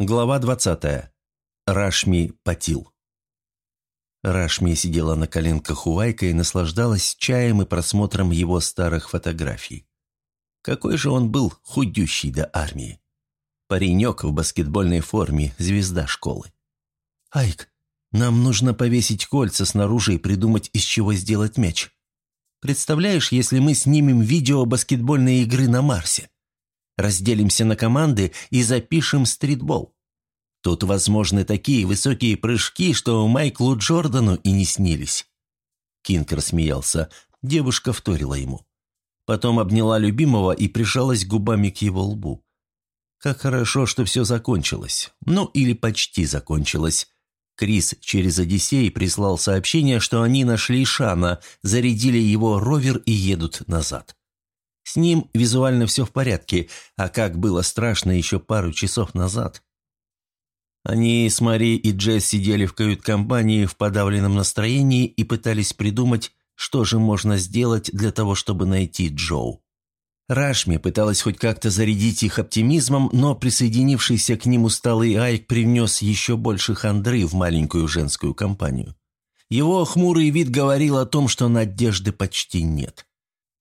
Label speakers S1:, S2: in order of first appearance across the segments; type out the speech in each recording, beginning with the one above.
S1: Глава 20. Рашми Патил. Рашми сидела на коленках у Айка и наслаждалась чаем и просмотром его старых фотографий. Какой же он был худющий до армии. Паренек в баскетбольной форме, звезда школы. «Айк, нам нужно повесить кольца снаружи и придумать, из чего сделать мяч. Представляешь, если мы снимем видео баскетбольной игры на Марсе?» Разделимся на команды и запишем стритбол. Тут возможны такие высокие прыжки, что Майклу Джордану и не снились». Кинг рассмеялся. Девушка вторила ему. Потом обняла любимого и прижалась губами к его лбу. Как хорошо, что все закончилось. Ну, или почти закончилось. Крис через Одиссей прислал сообщение, что они нашли Шана, зарядили его ровер и едут назад. С ним визуально все в порядке, а как было страшно еще пару часов назад. Они с Мари и Джесс сидели в кают-компании в подавленном настроении и пытались придумать, что же можно сделать для того, чтобы найти Джоу. Рашми пыталась хоть как-то зарядить их оптимизмом, но присоединившийся к ним усталый Айк привнес еще больше хандры в маленькую женскую компанию. Его хмурый вид говорил о том, что надежды почти нет.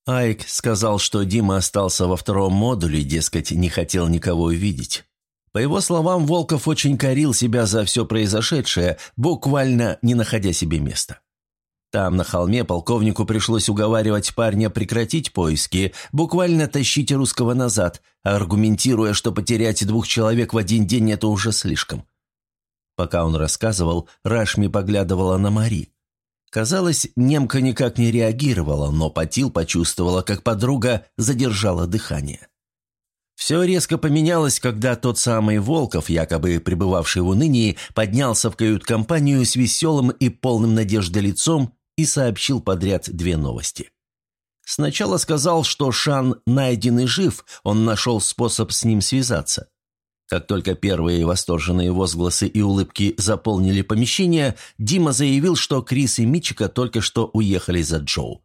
S1: Айк сказал, что Дима остался во втором модуле, дескать, не хотел никого увидеть. По его словам, Волков очень корил себя за все произошедшее, буквально не находя себе места. Там, на холме, полковнику пришлось уговаривать парня прекратить поиски, буквально тащить русского назад, аргументируя, что потерять двух человек в один день – это уже слишком. Пока он рассказывал, Рашми поглядывала на Мари. Казалось, немка никак не реагировала, но Патил почувствовала, как подруга задержала дыхание. Все резко поменялось, когда тот самый Волков, якобы пребывавший в унынии, поднялся в кают-компанию с веселым и полным надежды лицом и сообщил подряд две новости. Сначала сказал, что Шан найден и жив, он нашел способ с ним связаться. Как только первые восторженные возгласы и улыбки заполнили помещение, Дима заявил, что Крис и Мичика только что уехали за Джоу.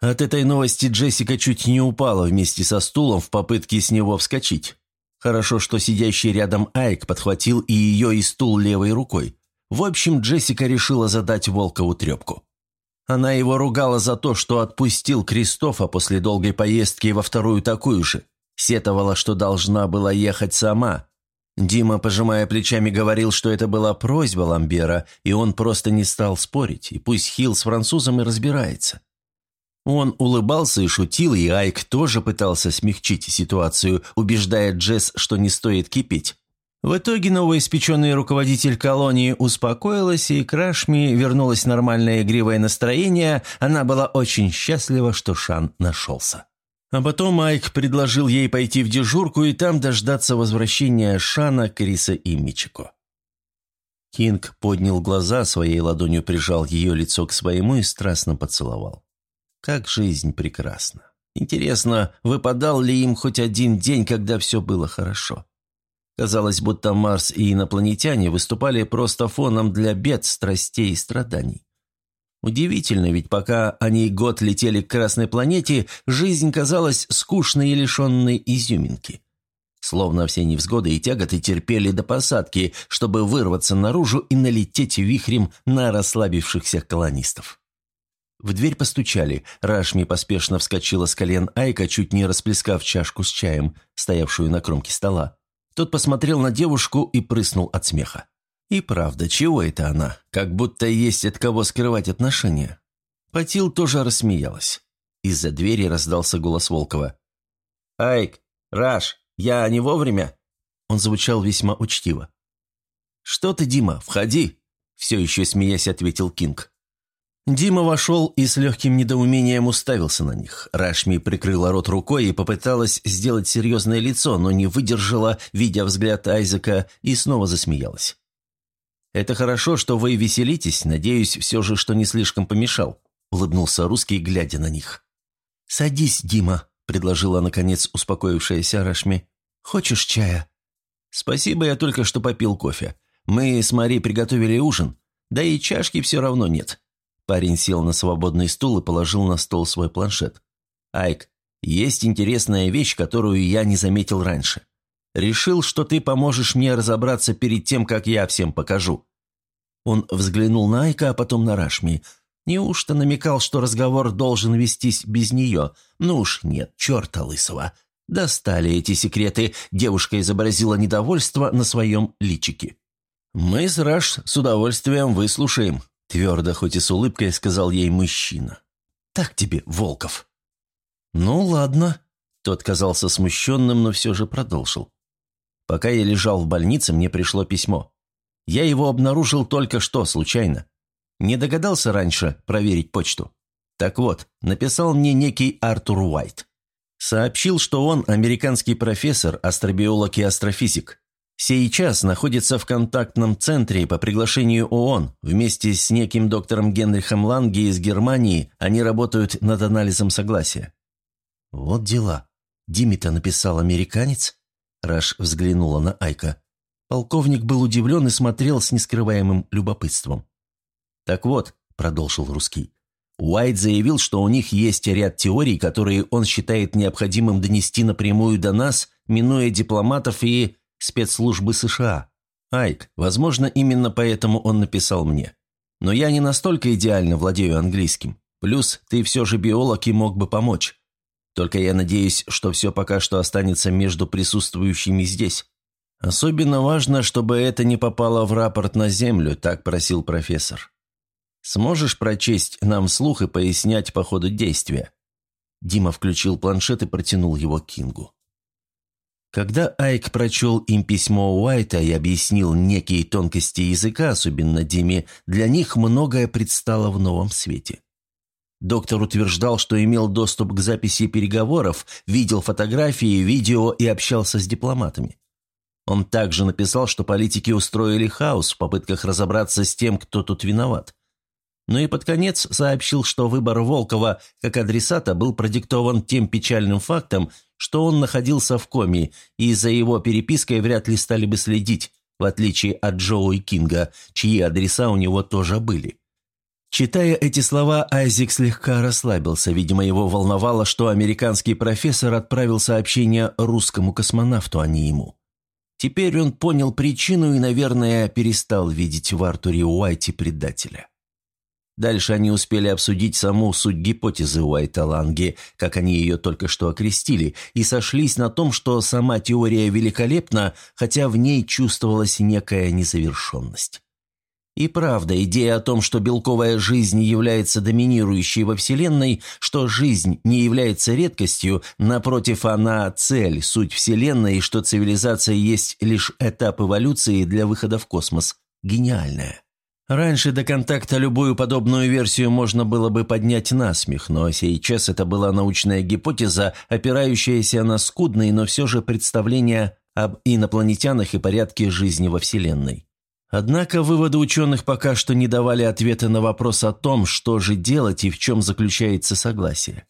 S1: От этой новости Джессика чуть не упала вместе со стулом в попытке с него вскочить. Хорошо, что сидящий рядом Айк подхватил и ее и стул левой рукой. В общем, Джессика решила задать Волкову трепку. Она его ругала за то, что отпустил Кристофа после долгой поездки во вторую такую же. Сетовала, что должна была ехать сама. Дима, пожимая плечами, говорил, что это была просьба Ламбера, и он просто не стал спорить, и пусть Хилл с французом и разбирается. Он улыбался и шутил, и Айк тоже пытался смягчить ситуацию, убеждая Джесс, что не стоит кипеть. В итоге новоиспеченный руководитель колонии успокоилась, и к Рашми вернулось нормальное игривое настроение, она была очень счастлива, что Шан нашелся. А потом Майк предложил ей пойти в дежурку и там дождаться возвращения Шана, Криса и Мичико. Кинг поднял глаза, своей ладонью прижал ее лицо к своему и страстно поцеловал. Как жизнь прекрасна. Интересно, выпадал ли им хоть один день, когда все было хорошо? Казалось, будто Марс и инопланетяне выступали просто фоном для бед, страстей и страданий. Удивительно, ведь пока они год летели к Красной планете, жизнь казалась скучной и лишенной изюминки. Словно все невзгоды и тяготы терпели до посадки, чтобы вырваться наружу и налететь вихрем на расслабившихся колонистов. В дверь постучали. Рашми поспешно вскочила с колен Айка, чуть не расплескав чашку с чаем, стоявшую на кромке стола. Тот посмотрел на девушку и прыснул от смеха. И правда, чего это она? Как будто есть от кого скрывать отношения. Патил тоже рассмеялась. Из-за двери раздался голос Волкова. «Айк, Раш, я не вовремя?» Он звучал весьма учтиво. «Что ты, Дима, входи!» Все еще смеясь ответил Кинг. Дима вошел и с легким недоумением уставился на них. Рашми прикрыла рот рукой и попыталась сделать серьезное лицо, но не выдержала, видя взгляд Айзека, и снова засмеялась. «Это хорошо, что вы веселитесь. Надеюсь, все же, что не слишком помешал», — улыбнулся русский, глядя на них. «Садись, Дима», — предложила, наконец, успокоившаяся Рашми. «Хочешь чая?» «Спасибо, я только что попил кофе. Мы с Мари приготовили ужин. Да и чашки все равно нет». Парень сел на свободный стул и положил на стол свой планшет. «Айк, есть интересная вещь, которую я не заметил раньше. Решил, что ты поможешь мне разобраться перед тем, как я всем покажу». Он взглянул на Айка, а потом на Рашми. Неужто намекал, что разговор должен вестись без нее? Ну уж нет, черта лысого. Достали эти секреты. Девушка изобразила недовольство на своем личике. «Мы с Раш с удовольствием выслушаем», – твердо, хоть и с улыбкой, сказал ей мужчина. «Так тебе, Волков». «Ну, ладно», – тот казался смущенным, но все же продолжил. «Пока я лежал в больнице, мне пришло письмо. Я его обнаружил только что, случайно. Не догадался раньше проверить почту. Так вот, написал мне некий Артур Уайт. Сообщил, что он американский профессор, астробиолог и астрофизик. Сейчас находится в контактном центре по приглашению ООН. Вместе с неким доктором Генрихом Ланге из Германии они работают над анализом согласия. Вот дела. Димита написал американец? Раш взглянула на Айка. Полковник был удивлен и смотрел с нескрываемым любопытством. «Так вот», — продолжил русский, Уайт заявил, что у них есть ряд теорий, которые он считает необходимым донести напрямую до нас, минуя дипломатов и спецслужбы США. Айк, возможно, именно поэтому он написал мне. Но я не настолько идеально владею английским. Плюс ты все же биолог и мог бы помочь. Только я надеюсь, что все пока что останется между присутствующими здесь. Особенно важно, чтобы это не попало в рапорт на Землю, так просил профессор. Сможешь прочесть нам слух и пояснять по ходу действия?» Дима включил планшет и протянул его Кингу. Когда Айк прочел им письмо Уайта и объяснил некие тонкости языка, особенно Диме, для них многое предстало в новом свете. Доктор утверждал, что имел доступ к записи переговоров, видел фотографии, видео и общался с дипломатами. Он также написал, что политики устроили хаос в попытках разобраться с тем, кто тут виноват но и под конец сообщил, что выбор Волкова как адресата был продиктован тем печальным фактом, что он находился в коме, и за его перепиской вряд ли стали бы следить, в отличие от Джоу и Кинга, чьи адреса у него тоже были. Читая эти слова, Айзек слегка расслабился. Видимо, его волновало, что американский профессор отправил сообщение русскому космонавту, а не ему. Теперь он понял причину и, наверное, перестал видеть в Артуре Уайте предателя. Дальше они успели обсудить саму суть гипотезы Уайта-Ланги, как они ее только что окрестили, и сошлись на том, что сама теория великолепна, хотя в ней чувствовалась некая незавершенность. И правда, идея о том, что белковая жизнь является доминирующей во Вселенной, что жизнь не является редкостью, напротив, она цель, суть Вселенной, и что цивилизация есть лишь этап эволюции для выхода в космос, гениальная. Раньше до контакта любую подобную версию можно было бы поднять на смех, но сейчас это была научная гипотеза, опирающаяся на скудные, но все же представления об инопланетянах и порядке жизни во Вселенной. Однако выводы ученых пока что не давали ответа на вопрос о том, что же делать и в чем заключается согласие.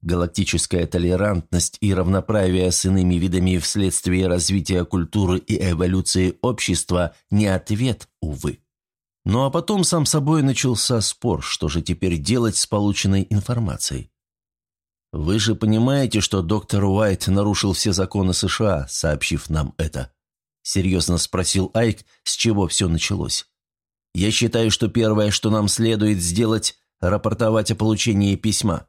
S1: Галактическая толерантность и равноправие с иными видами вследствие развития культуры и эволюции общества – не ответ, увы. Ну а потом сам собой начался спор, что же теперь делать с полученной информацией. «Вы же понимаете, что доктор Уайт нарушил все законы США, сообщив нам это?» Серьезно спросил Айк, с чего все началось. «Я считаю, что первое, что нам следует сделать, рапортовать о получении письма».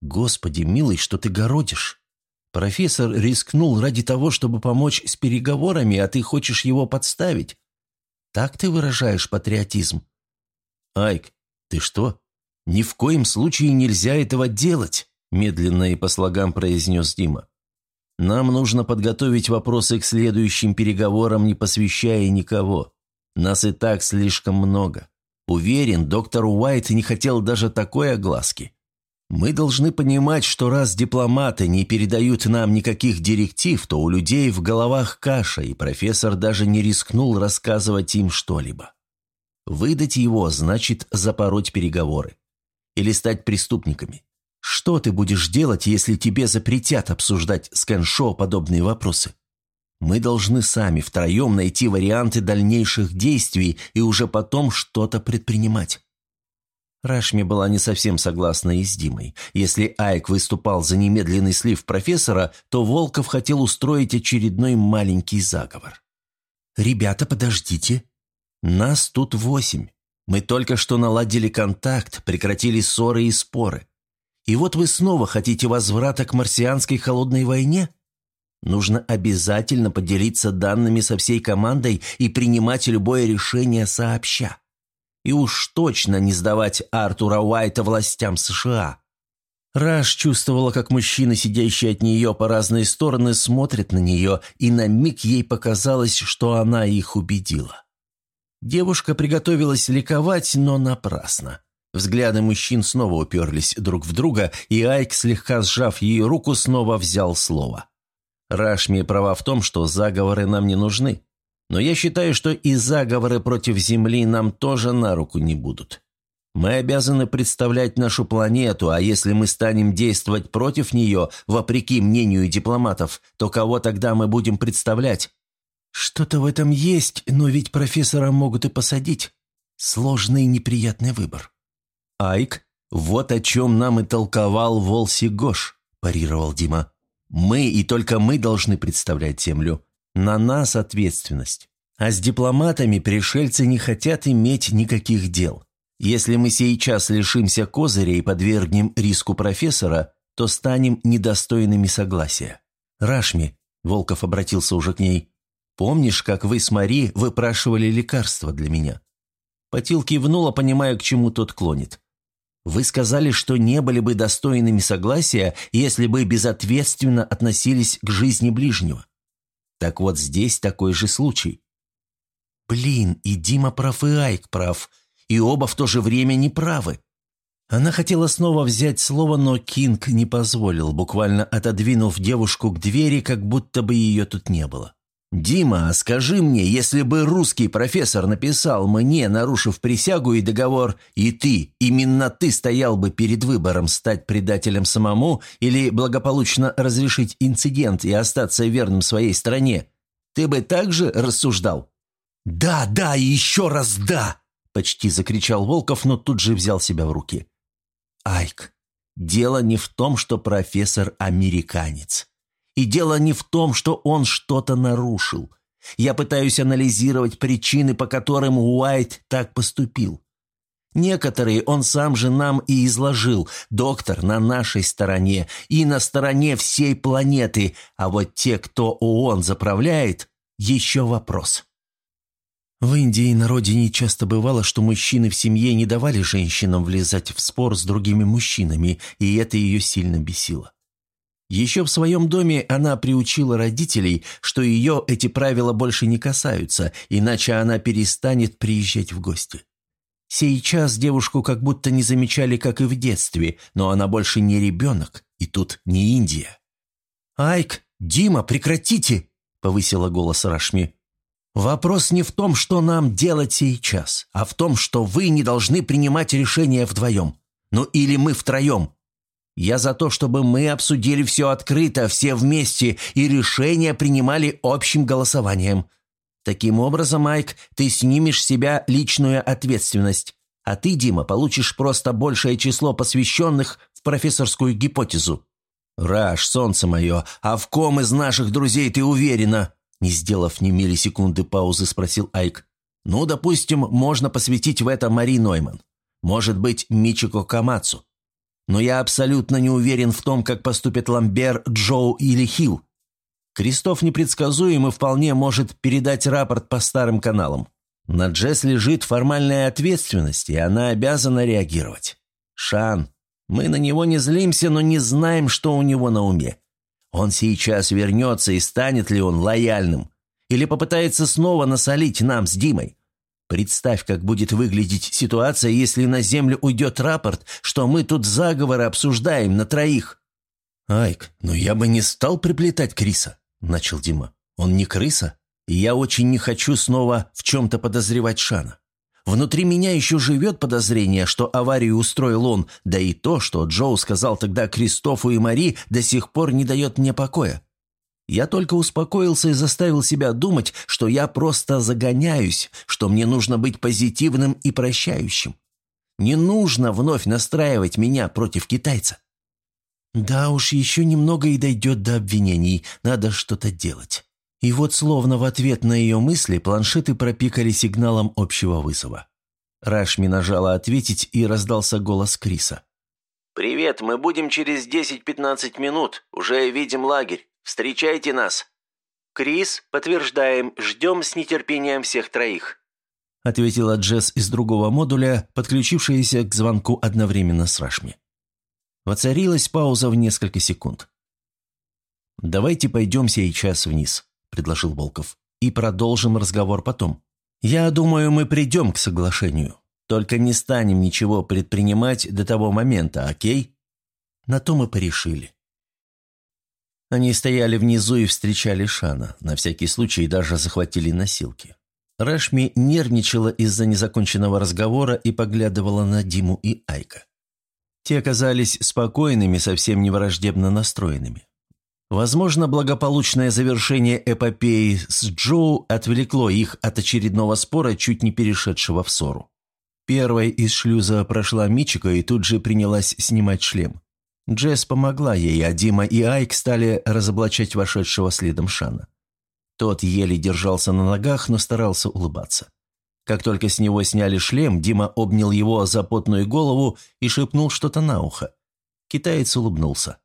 S1: «Господи, милый, что ты городишь? Профессор рискнул ради того, чтобы помочь с переговорами, а ты хочешь его подставить. Так ты выражаешь патриотизм?» «Айк, ты что? Ни в коем случае нельзя этого делать!» медленно и по слогам произнес Дима. «Нам нужно подготовить вопросы к следующим переговорам, не посвящая никого. Нас и так слишком много. Уверен, доктор Уайт не хотел даже такой огласки. Мы должны понимать, что раз дипломаты не передают нам никаких директив, то у людей в головах каша, и профессор даже не рискнул рассказывать им что-либо. Выдать его значит запороть переговоры. Или стать преступниками. Что ты будешь делать, если тебе запретят обсуждать с Кэншо подобные вопросы? Мы должны сами втроем найти варианты дальнейших действий и уже потом что-то предпринимать. Рашми была не совсем согласна и с Димой. Если Айк выступал за немедленный слив профессора, то Волков хотел устроить очередной маленький заговор. «Ребята, подождите. Нас тут восемь. Мы только что наладили контакт, прекратили ссоры и споры. И вот вы снова хотите возврата к марсианской холодной войне? Нужно обязательно поделиться данными со всей командой и принимать любое решение сообща. И уж точно не сдавать Артура Уайта властям США. Раш чувствовала, как мужчины, сидящие от нее по разные стороны, смотрят на нее, и на миг ей показалось, что она их убедила. Девушка приготовилась ликовать, но напрасно. Взгляды мужчин снова уперлись друг в друга, и Айк, слегка сжав ее руку, снова взял слово. Рашми права в том, что заговоры нам не нужны. Но я считаю, что и заговоры против Земли нам тоже на руку не будут. Мы обязаны представлять нашу планету, а если мы станем действовать против нее, вопреки мнению дипломатов, то кого тогда мы будем представлять? Что-то в этом есть, но ведь профессора могут и посадить. Сложный неприятный выбор. Айк, вот о чем нам и толковал Волси Гош, парировал Дима. Мы и только мы должны представлять Землю. На нас ответственность. А с дипломатами пришельцы не хотят иметь никаких дел. Если мы сейчас лишимся козыря и подвергнем риску профессора, то станем недостойными согласия. Рашми, Волков обратился уже к ней, помнишь, как вы с Мари выпрашивали лекарства для меня? Патил кивнула, понимая, к чему тот клонит. Вы сказали, что не были бы достойными согласия, если бы безответственно относились к жизни ближнего. Так вот здесь такой же случай. Блин, и Дима прав, и Айк прав, и оба в то же время неправы. Она хотела снова взять слово, но Кинг не позволил, буквально отодвинув девушку к двери, как будто бы ее тут не было. «Дима, скажи мне, если бы русский профессор написал мне, нарушив присягу и договор, и ты, именно ты стоял бы перед выбором стать предателем самому или благополучно разрешить инцидент и остаться верным своей стране, ты бы также рассуждал?» «Да, да и еще раз да!» – почти закричал Волков, но тут же взял себя в руки. «Айк, дело не в том, что профессор американец. И дело не в том, что он что-то нарушил. Я пытаюсь анализировать причины, по которым Уайт так поступил. Некоторые он сам же нам и изложил. Доктор на нашей стороне и на стороне всей планеты, а вот те, кто ООН заправляет, еще вопрос. В Индии на родине часто бывало, что мужчины в семье не давали женщинам влезать в спор с другими мужчинами, и это ее сильно бесило. Еще в своем доме она приучила родителей, что ее эти правила больше не касаются, иначе она перестанет приезжать в гости. Сейчас девушку как будто не замечали, как и в детстве, но она больше не ребенок, и тут не Индия. «Айк, Дима, прекратите!» – повысила голос Рашми. «Вопрос не в том, что нам делать сейчас, а в том, что вы не должны принимать решения вдвоем. Ну или мы втроем. Я за то, чтобы мы обсудили все открыто, все вместе, и решения принимали общим голосованием. Таким образом, Майк, ты снимешь с себя личную ответственность, а ты, Дима, получишь просто большее число посвященных в профессорскую гипотезу. Раш, солнце мое, а в ком из наших друзей ты уверена?» Не сделав ни миллисекунды паузы, спросил Айк. «Ну, допустим, можно посвятить в это Мари Нойман. Может быть, Мичико Камацу но я абсолютно не уверен в том, как поступят Ламбер, Джоу или Хилл. Крестов непредсказуем и вполне может передать рапорт по старым каналам. На Джесс лежит формальная ответственность, и она обязана реагировать. Шан, мы на него не злимся, но не знаем, что у него на уме. Он сейчас вернется, и станет ли он лояльным? Или попытается снова насолить нам с Димой? Представь, как будет выглядеть ситуация, если на Землю уйдет рапорт, что мы тут заговоры обсуждаем на троих. «Айк, но я бы не стал приплетать Криса», – начал Дима. «Он не крыса, и я очень не хочу снова в чем-то подозревать Шана. Внутри меня еще живет подозрение, что аварию устроил он, да и то, что Джоу сказал тогда Кристофу и Мари, до сих пор не дает мне покоя. Я только успокоился и заставил себя думать, что я просто загоняюсь, что мне нужно быть позитивным и прощающим. Не нужно вновь настраивать меня против китайца». «Да уж, еще немного и дойдет до обвинений. Надо что-то делать». И вот словно в ответ на ее мысли планшеты пропикали сигналом общего вызова. Рашми нажала «Ответить» и раздался голос Криса.
S2: «Привет, мы будем через 10-15 минут. Уже видим лагерь. Встречайте нас». «Крис, подтверждаем, ждем с нетерпением всех троих»,
S1: ответила Джесс из другого модуля, подключившаяся к звонку одновременно с Рашми. Воцарилась пауза в несколько секунд. «Давайте пойдем сейчас вниз», – предложил Волков, – «и продолжим разговор потом. Я думаю, мы придем к соглашению. Только не станем ничего предпринимать до того момента, окей?» На то мы порешили. Они стояли внизу и встречали Шана, на всякий случай даже захватили носилки. Рашми нервничала из-за незаконченного разговора и поглядывала на Диму и Айка. Те оказались спокойными, совсем не враждебно настроенными. Возможно, благополучное завершение эпопеи с Джоу отвлекло их от очередного спора, чуть не перешедшего в ссору. Первой из шлюза прошла Мичика и тут же принялась снимать шлем. Джесс помогла ей, а Дима и Айк стали разоблачать вошедшего следом Шана. Тот еле держался на ногах, но старался улыбаться. Как только с него сняли шлем, Дима обнял его за потную голову и шепнул что-то на ухо. Китаец улыбнулся.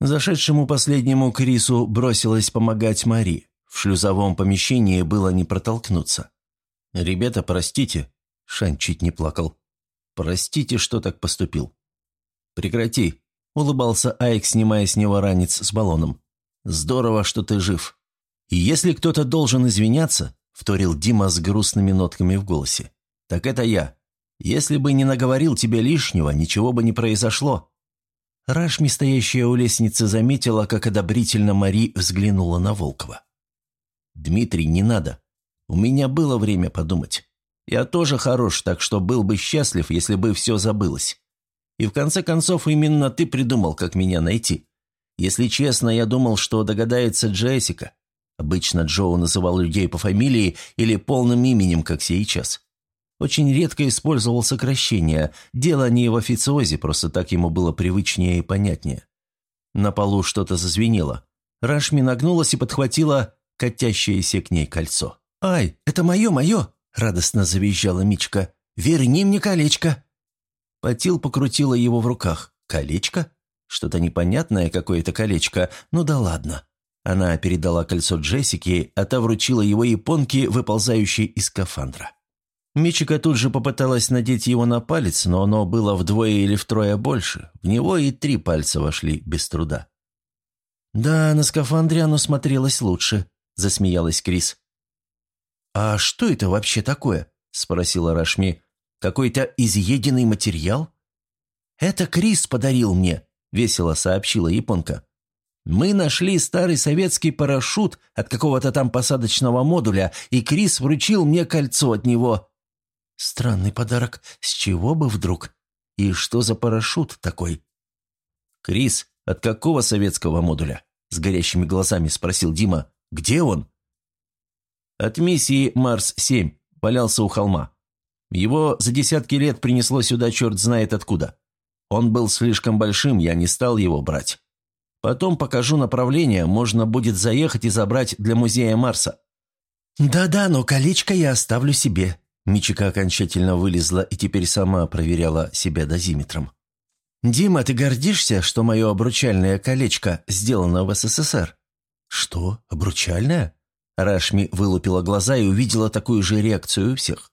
S1: Зашедшему последнему Крису бросилась помогать Мари. В шлюзовом помещении было не протолкнуться. «Ребята, простите», — Шань чуть не плакал. «Простите, что так поступил». «Прекрати», Улыбался Айк, снимая с него ранец с баллоном. «Здорово, что ты жив». «И если кто-то должен извиняться», — вторил Дима с грустными нотками в голосе, — «так это я. Если бы не наговорил тебе лишнего, ничего бы не произошло». Рашми, стоящая у лестницы, заметила, как одобрительно Мари взглянула на Волкова. «Дмитрий, не надо. У меня было время подумать. Я тоже хорош, так что был бы счастлив, если бы все забылось. И в конце концов именно ты придумал, как меня найти. Если честно, я думал, что догадается Джессика. Обычно Джоу называл людей по фамилии или полным именем, как сейчас. Очень редко использовал сокращения. Дело не в официозе, просто так ему было привычнее и понятнее. На полу что-то зазвенело. Рашми нагнулась и подхватила катящееся к ней кольцо. «Ай, это мое, мое!» – радостно завизжала Мичка. «Верни мне колечко!» Патил покрутила его в руках. «Колечко? Что-то непонятное какое-то колечко. Ну да ладно». Она передала кольцо Джессике, а та вручила его японке, выползающей из скафандра. Мичика тут же попыталась надеть его на палец, но оно было вдвое или втрое больше. В него и три пальца вошли без труда. «Да, на скафандре оно смотрелось лучше», – засмеялась Крис. «А что это вообще такое?» – спросила Рашми. Какой-то изъеденный материал? Это Крис подарил мне, весело сообщила японка. Мы нашли старый советский парашют от какого-то там посадочного модуля, и Крис вручил мне кольцо от него. Странный подарок. С чего бы вдруг? И что за парашют такой? Крис, от какого советского модуля? С горящими глазами спросил Дима. Где он? От миссии Марс-7. Валялся у холма. Его за десятки лет принесло сюда черт знает откуда. Он был слишком большим, я не стал его брать. Потом покажу направление, можно будет заехать и забрать для музея Марса». «Да-да, но колечко я оставлю себе». Мичика окончательно вылезла и теперь сама проверяла себя дозиметром. «Дима, ты гордишься, что мое обручальное колечко сделано в СССР?» «Что, обручальное?» Рашми вылупила глаза и увидела такую же реакцию у всех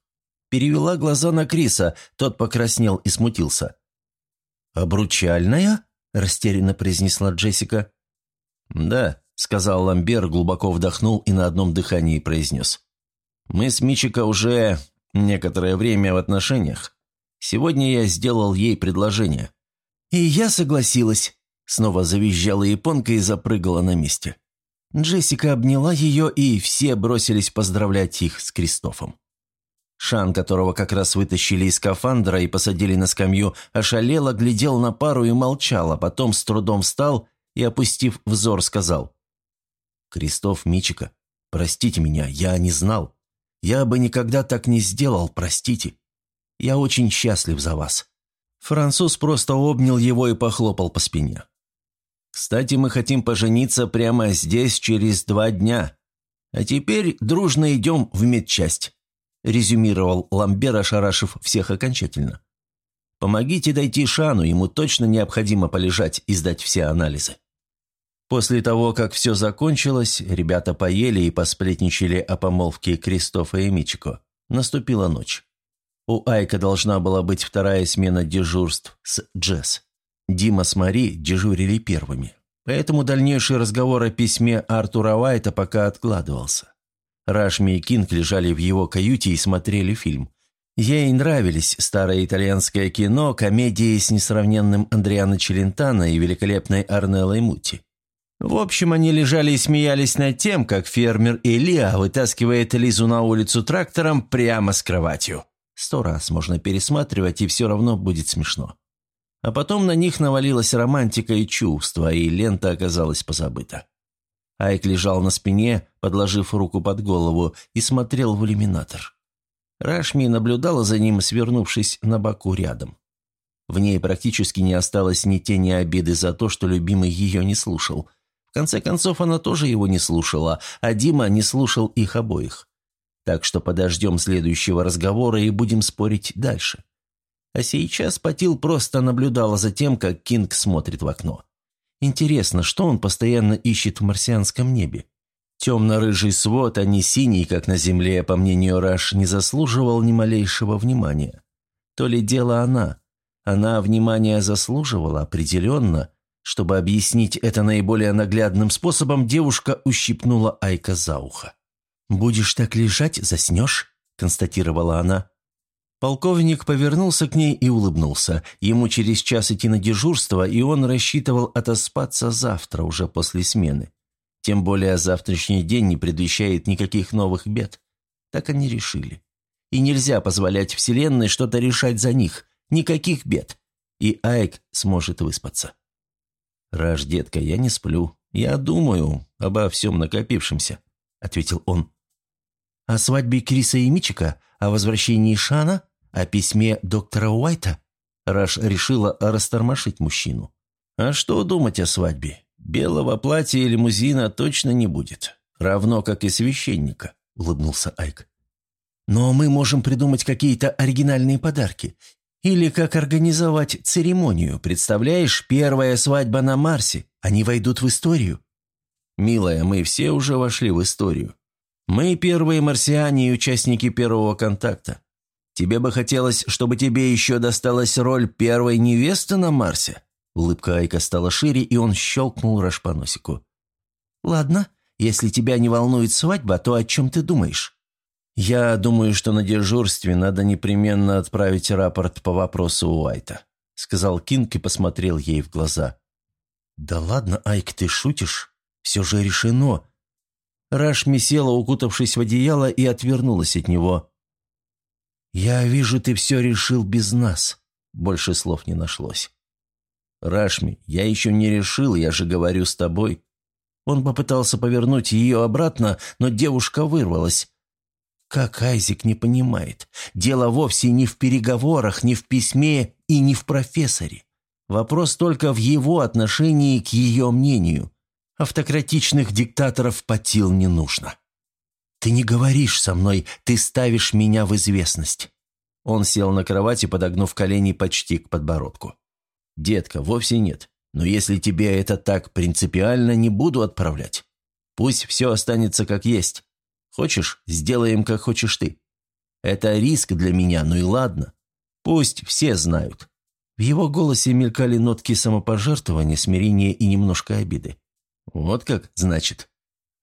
S1: перевела глаза на Криса, тот покраснел и смутился. «Обручальная?» – растерянно произнесла Джессика. «Да», – сказал Ламбер, глубоко вдохнул и на одном дыхании произнес. «Мы с Мичико уже некоторое время в отношениях. Сегодня я сделал ей предложение». «И я согласилась», – снова завизжала японка и запрыгала на месте. Джессика обняла ее, и все бросились поздравлять их с Кристофом. Шан, которого как раз вытащили из скафандра и посадили на скамью, ошалело, глядел на пару и молчал, а потом с трудом встал и, опустив взор, сказал. «Кристоф Мичика, простите меня, я не знал. Я бы никогда так не сделал, простите». Я очень счастлив за вас». Француз просто обнял его и похлопал по спине. «Кстати, мы хотим пожениться прямо здесь через два дня. А теперь дружно идем в медчасть», – резюмировал Ламбер, ошарашив всех окончательно. «Помогите дойти Шану, ему точно необходимо полежать и сдать все анализы». После того, как все закончилось, ребята поели и посплетничали о помолвке Кристофа и Мичико. Наступила ночь. У Айка должна была быть вторая смена дежурств с Джесс. Дима с Мари дежурили первыми. Поэтому дальнейший разговор о письме Артура Уайта пока откладывался. Рашми и Кинг лежали в его каюте и смотрели фильм. Ей нравились старое итальянское кино, комедии с несравненным Андриано Челентано и великолепной Арнеллой Мути. В общем, они лежали и смеялись над тем, как фермер Илья вытаскивает Лизу на улицу трактором прямо с кроватью. Сто раз можно пересматривать, и все равно будет смешно. А потом на них навалилась романтика и чувства, и лента оказалась позабыта. Айк лежал на спине, подложив руку под голову, и смотрел в иллюминатор. Рашми наблюдала за ним, свернувшись на боку рядом. В ней практически не осталось ни тени обиды за то, что любимый ее не слушал. В конце концов, она тоже его не слушала, а Дима не слушал их обоих. Так что подождем следующего разговора и будем спорить дальше. А сейчас Патил просто наблюдала за тем, как Кинг смотрит в окно. Интересно, что он постоянно ищет в марсианском небе? Темно-рыжий свод, а не синий, как на Земле, по мнению Раш, не заслуживал ни малейшего внимания. То ли дело она. Она внимания заслуживала определенно. Чтобы объяснить это наиболее наглядным способом, девушка ущипнула Айка за ухо. «Будешь так лежать, заснешь?» – констатировала она. Полковник повернулся к ней и улыбнулся. Ему через час идти на дежурство, и он рассчитывал отоспаться завтра, уже после смены. Тем более завтрашний день не предвещает никаких новых бед. Так они решили. И нельзя позволять Вселенной что-то решать за них. Никаких бед. И Айк сможет выспаться. «Раш, детка, я не сплю. Я думаю обо всем накопившемся», — ответил он. О свадьбе Криса и Мичика? О возвращении Шана? О письме доктора Уайта? Раш решила растормошить мужчину. А что думать о свадьбе? Белого платья и лимузина точно не будет. Равно как и священника, улыбнулся Айк. Но мы можем придумать какие-то оригинальные подарки. Или как организовать церемонию. Представляешь, первая свадьба на Марсе. Они войдут в историю. Милая, мы все уже вошли в историю. Мы первые марсиане и участники первого контакта. Тебе бы хотелось, чтобы тебе еще досталась роль первой невесты на Марсе?» Улыбка Айка стала шире, и он щелкнул Раш по носику. «Ладно, если тебя не волнует свадьба, то о чем ты думаешь?» «Я думаю, что на дежурстве надо непременно отправить рапорт по вопросу Уайта», сказал Кинг и посмотрел ей в глаза. «Да ладно, Айк, ты шутишь? Все же решено. Рашми села, укутавшись в одеяло, и отвернулась от него. «Я вижу, ты все решил без нас». Больше слов не нашлось. «Рашми, я еще не решил, я же говорю с тобой». Он попытался повернуть ее обратно, но девушка вырвалась. Как Айзек не понимает? Дело вовсе не в переговорах, не в письме и не в профессоре. Вопрос только в его отношении к ее мнению. Автократичных диктаторов потил не нужно. «Ты не говоришь со мной, ты ставишь меня в известность». Он сел на кровати, подогнув колени почти к подбородку. «Детка, вовсе нет. Но если тебе это так принципиально, не буду отправлять. Пусть все останется как есть. Хочешь, сделаем, как хочешь ты. Это риск для меня, ну и ладно. Пусть все знают». В его голосе мелькали нотки самопожертвования, смирения и немножко обиды. «Вот как, значит?»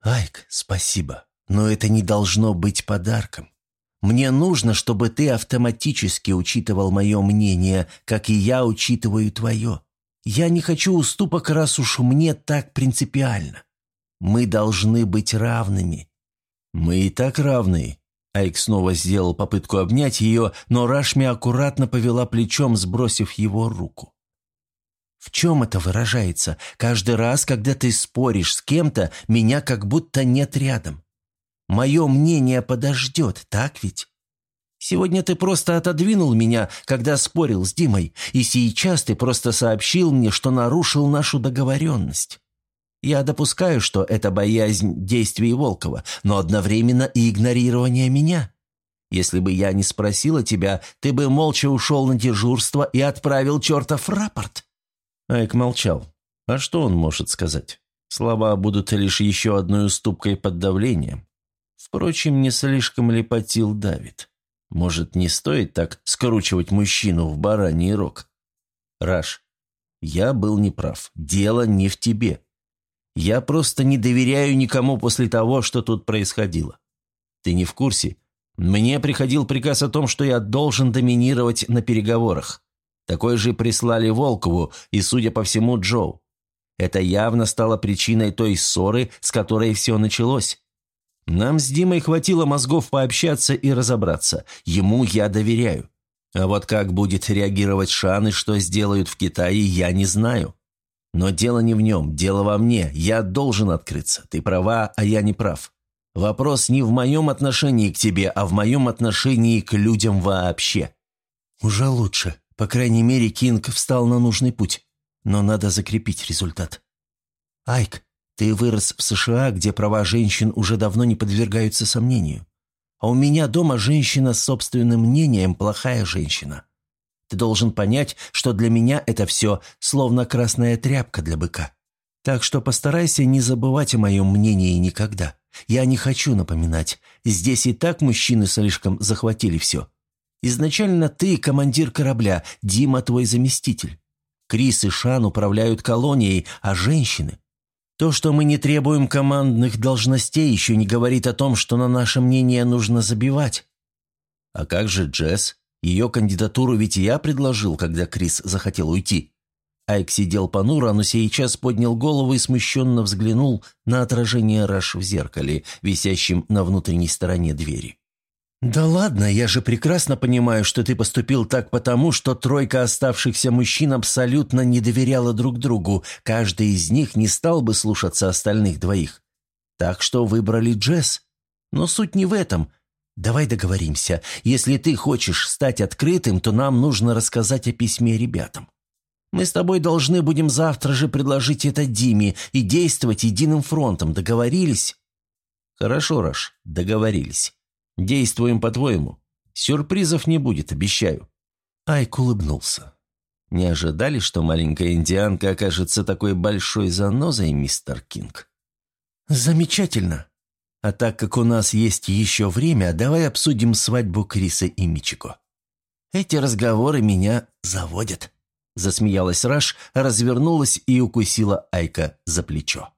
S1: «Айк, спасибо, но это не должно быть подарком. Мне нужно, чтобы ты автоматически учитывал мое мнение, как и я учитываю твое. Я не хочу уступок, раз уж мне так принципиально. Мы должны быть равными». «Мы и так равны». Айк снова сделал попытку обнять ее, но Рашми аккуратно повела плечом, сбросив его руку. В чем это выражается? Каждый раз, когда ты споришь с кем-то, меня как будто нет рядом. Мое мнение подождет, так ведь? Сегодня ты просто отодвинул меня, когда спорил с Димой, и сейчас ты просто сообщил мне, что нарушил нашу договоренность. Я допускаю, что это боязнь действий Волкова, но одновременно и игнорирование меня. Если бы я не спросила тебя, ты бы молча ушел на дежурство и отправил чертов рапорт». Айк молчал. А что он может сказать? Слова будут лишь еще одной уступкой под давлением. Впрочем, не слишком ли потил Давид? Может, не стоит так скручивать мужчину в бараний рог? Раш, я был неправ. Дело не в тебе. Я просто не доверяю никому после того, что тут происходило. Ты не в курсе? Мне приходил приказ о том, что я должен доминировать на переговорах. Такой же прислали Волкову и, судя по всему, Джоу. Это явно стало причиной той ссоры, с которой все началось. Нам с Димой хватило мозгов пообщаться и разобраться. Ему я доверяю. А вот как будет реагировать Шан и что сделают в Китае, я не знаю. Но дело не в нем, дело во мне. Я должен открыться. Ты права, а я не прав. Вопрос не в моем отношении к тебе, а в моем отношении к людям вообще. Уже лучше. По крайней мере, Кинг встал на нужный путь. Но надо закрепить результат. Айк, ты вырос в США, где права женщин уже давно не подвергаются сомнению. А у меня дома женщина с собственным мнением – плохая женщина. Ты должен понять, что для меня это все словно красная тряпка для быка. Так что постарайся не забывать о моем мнении никогда. Я не хочу напоминать. Здесь и так мужчины слишком захватили все. Изначально ты командир корабля, Дима твой заместитель. Крис и Шан управляют колонией, а женщины то, что мы не требуем командных должностей, еще не говорит о том, что на наше мнение нужно забивать. А как же Джесс? Ее кандидатуру ведь я предложил, когда Крис захотел уйти. Айк сидел понуро, но сейчас поднял голову и смущенно взглянул на отражение Раш в зеркале, висящем на внутренней стороне двери. «Да ладно, я же прекрасно понимаю, что ты поступил так потому, что тройка оставшихся мужчин абсолютно не доверяла друг другу, каждый из них не стал бы слушаться остальных двоих. Так что выбрали Джесс. Но суть не в этом. Давай договоримся, если ты хочешь стать открытым, то нам нужно рассказать о письме ребятам. Мы с тобой должны будем завтра же предложить это Диме и действовать единым фронтом, договорились?» «Хорошо, Раш, договорились». Действуем по-твоему. Сюрпризов не будет, обещаю». Айк улыбнулся. «Не ожидали, что маленькая индианка окажется такой большой занозой, мистер Кинг?» «Замечательно. А так как у нас есть еще время, давай обсудим свадьбу Криса и Мичико. Эти разговоры меня заводят». Засмеялась Раш, развернулась и укусила Айка за плечо.